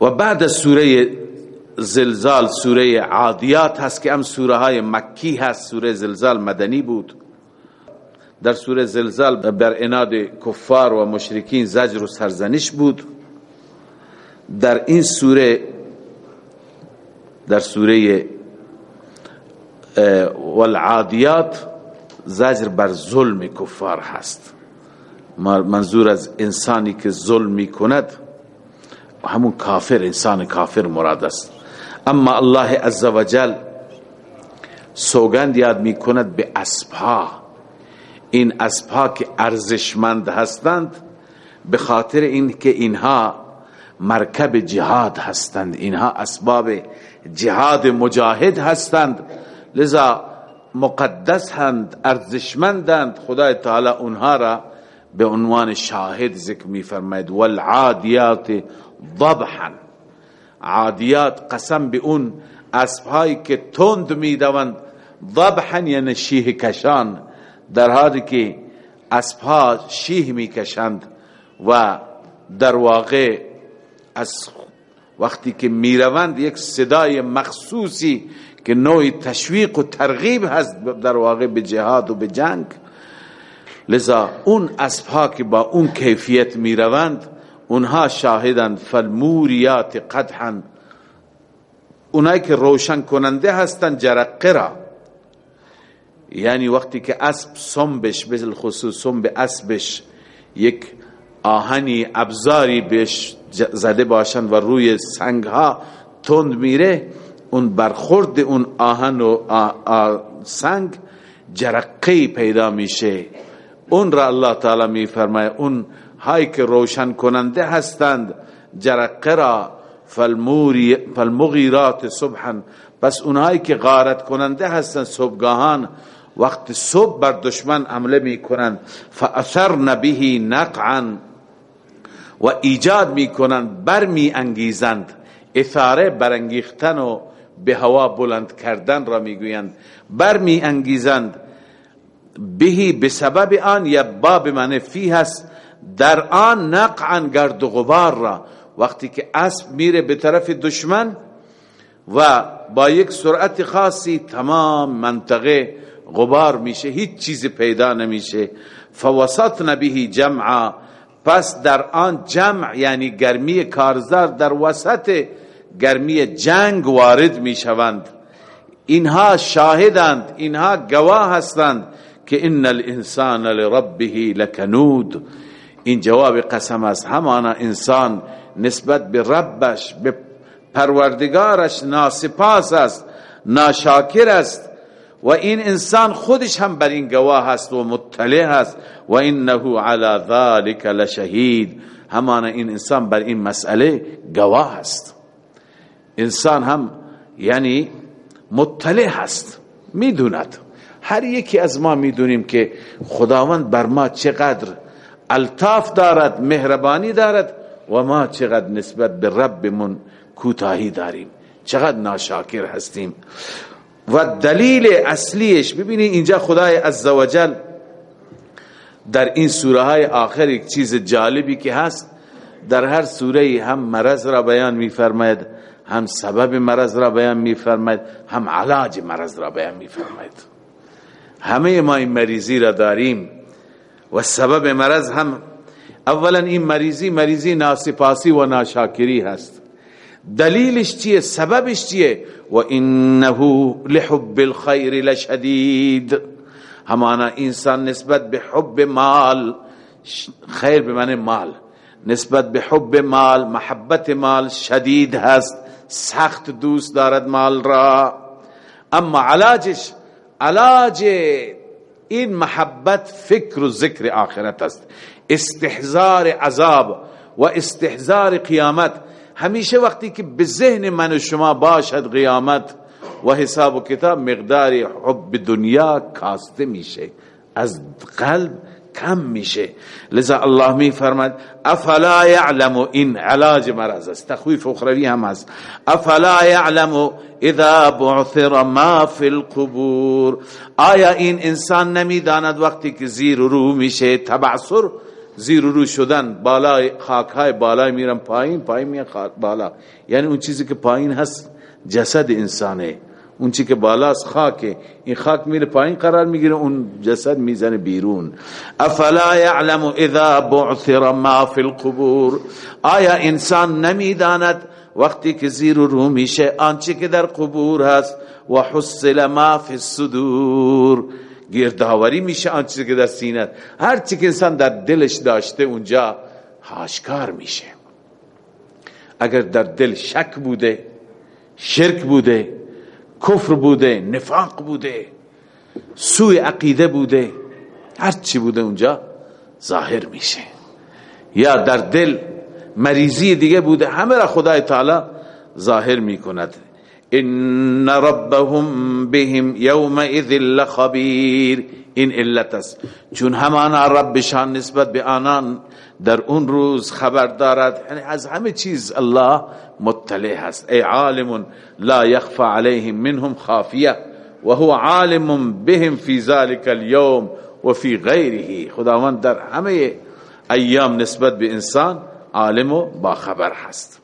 و بعد از سوره زلزال سوره عادیات هست که هم سوره های مکی هست. سوره زلزال مدنی بود. در سوره زلزال بر اناد کفار و مشرکین زجر و سرزنش بود. در این سوره در سوره والعادیات زجر بر ظلم کفار هست. منظور از انسانی که ظلم می کند همون کافر انسان کافر مراد است. اما الله عزوجل سوگند یاد می کند به اسبها. این اسبها که ارزشمند هستند به خاطر این که اینها مرکب جهاد هستند. اینها اسباب جهاد مجاهد هستند. لذا مقدس هند ارزشمندند خدای تعالی اونها را به عنوان شاهد ذکر می فرماید والعادیات ضبحا. عادیات قسم به اون اسبهایی که تند می دوند ضبحا یعنی شیه کشان در حالی که اسبها شیه می کشند و در واقع از وقتی که می‌روند یک صدای مخصوصی که نوعی تشویق و ترغیب هست در واقع به جهاد و به جنگ. لذا اون اسبها که با اون کیفیت می‌روند اونها شاهدند فالموریات قدحا. اونایی که روشن کننده هستند جرقه را. یعنی وقتی که اسب سنبش به خصوص سنب اسبش یک آهنی ابزاری بهش زده باشن و روی سنگ ها تند میره اون برخورد اون آهن و سنگ جرقی پیدا میشه. اون را الله تعالی می فرماید اون هایی که روشن کننده هستند جرقه را فالمغیرات صبحا. پس اونهایی که غارت کننده هستند صبحگاهان وقت صبح بر دشمن حمله می کنند فاثرن به نقعا. و ایجاد می کنند بر می انگیزند اثاره برانگیختن و به هوا بلند کردن را می‌گویند. بر می انگیزند بهی به سبب آن یا باب من فی هست. در آن نقعا گرد و غبار را. وقتی که اسب میره به طرف دشمن و با یک سرعت خاصی تمام منطقه غبار میشه هیچ چیز پیدا نمیشه. فوسطن به جمعا. پس در آن جمع یعنی گرمی کارزار در وسط گرمی جنگ وارد می‌شوند. اینها شاهدند اینها گواه هستند که ان الانسان لربه لکنود. این جواب قسم است همانا انسان نسبت به ربش به پروردگارش ناسپاس است ناشاکر است. و این انسان خودش هم بر این گواه است و مطلع است. و انه علی ذلك لشهید. همانا این انسان بر این مسئله گواه است. انسان هم یعنی مطلع هست می‌دوند. هر یکی از ما می‌دونیم که خداوند بر ما چقدر الطاف دارد مهربانی دارد و ما چقدر نسبت به ربمون کوتاهی داریم. چقدر ناشاکر هستیم. و دلیل اصلیش ببینید اینجا خدای عزوجل در این سوره های آخر یک چیز جالبی که هست در هر سوره هم مرض را بیان میفرماید هم سبب مرض را بیان میفرماید هم علاج مرض را بیان میفرماید. همه ما این مریضی را داریم. و سبب مرض هم اولا این مریضی مریضی ناسپاسی و ناشاکری هست. دلیلش چیه؟ سببش چیه؟ و انه لحب الخیر لشدید. همانا انسان نسبت به حب مال خیر به معنی مال نسبت به حب مال محبت مال شدید هست. سخت دوست دارد مال را. اما علاجش علاج این محبت فکر و ذکر آخرت است. استحزار عذاب و استحزار قیامت. همیشه وقتی که به ذهن من و شما باشد قیامت و حساب و کتاب مقدار حب دنیا کاسته میشه. از قلب کم میشه. لذا الله می فرماد افلا يعلم این علاج مرض است. تخویف اخروی هم است افلا يعلم اذا بعثر ما فی القبور. آیا این انسان نمی‌داند وقتی که زیر رو میشه تبعثر؟ زیر رو شدن بالای خاک های بالای میرن پایین پایین میان بالا. یعنی اون چیزی که پایین هست جسد انسانه. اون چی که بالاست خاکه این خاک میره پایین قرار می‌گیره اون جسد می‌زنه بیرون. افلا یعلم اذا بعثر ما فی القبور؟ آیا انسان نمی‌داند وقتی که زیر رو میشه آنچه که در قبور هست؟ و حصل ما فی الصدور. گردآوری میشه آنچه که در سینه هر چی که انسان در دلش داشته اونجا هاشکار میشه. اگر در دل شک بوده شرک بوده کفر بوده نفاق بوده سوی عقیده بوده هر چی بوده اونجا ظاهر میشه. یا در دل مریضی دیگه بوده همه را خدای تعالی ظاهر می‌کند. ان ربهم بهم یومئذ لخبیر این علت است. چون همانا ربشان نسبت به آنان در اون روز خبر دارد. یعنی از همه چیز الله مطلع هست ای عالم لا يخفى عليهم منهم خافیه و هو عالم بهم في ذلك اليوم و فی غیره خداوند در همه ایام نسبت به انسان عالم و باخبر هست.